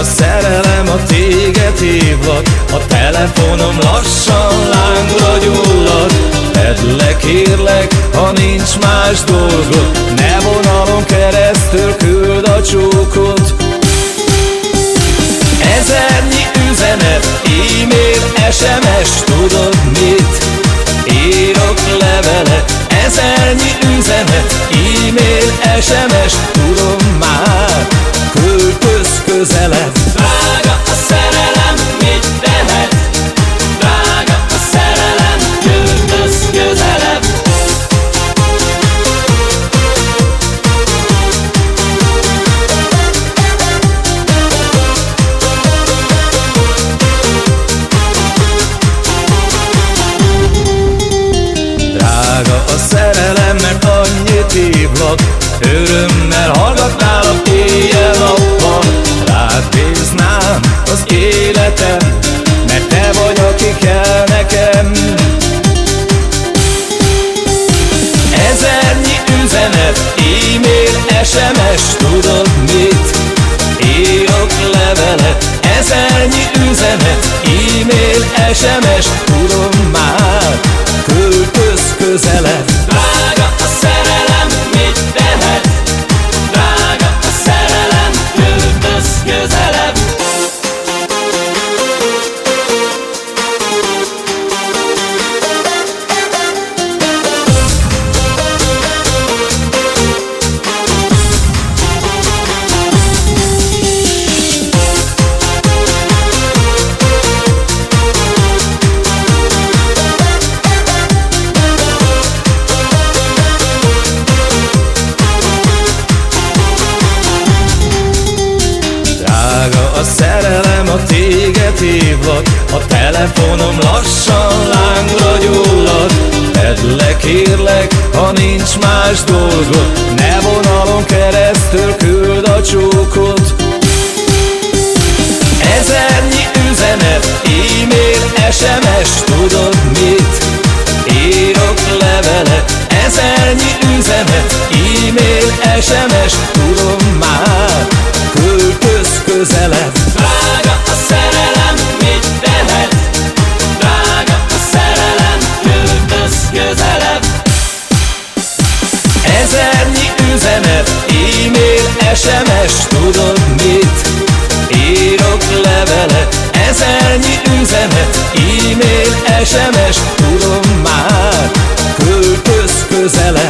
a szerelem, a téged hívlak A telefonom lassan lángra gyullad. Tedd le kérlek, ha nincs más dolgod Ne vonalon keresztül küld a csókot. Ezernyi üzenet, e-mail, SMS, tudod mit? Írok levele, ezernyi üzenet, e-mail, SMS, hívlak Örömmel hallgatnálak éjjel-nappal Rád bíznám az életem Mert te vagy, aki kell nekem. Ezernyi üzenet, e-mail, SMS, tudod mit? Írok levelet, ezernyi üzenet, e-mail, SMS, a szerelem, a téged hívlak. A telefonom lassan lángra gyullad. Tedd le kérlek, ha nincs más dolgod. Ne vonalon keresztül küld a csókot. Ezernyi üzenet, e-mail, SMS, tudod mit? Írok levele, ezernyi üzenet, e-mail, SMS, tudom SMS, tudod mit? Írok levele, ezernyi üzenet, e-mail, SMS, tudom már Költöz közelebb